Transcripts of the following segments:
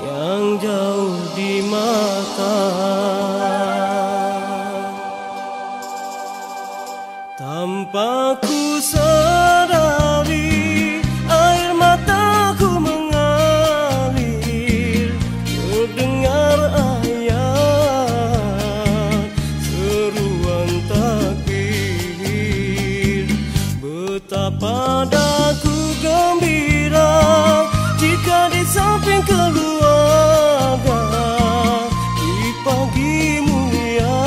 yang jauh di mata. Tanpa ku sadari air mataku mengalir. Terdengar ayat seruan takbir betapa daku keluarga di pagi mulia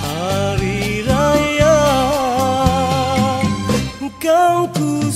hari raya Kau ku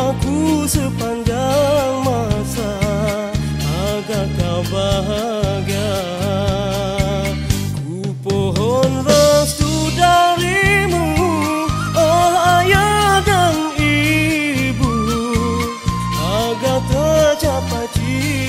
aku sepanjang masa agar kau bahagia. Ku pohon restu darimu, oh ayah dan ibu, agar tercapai cinta.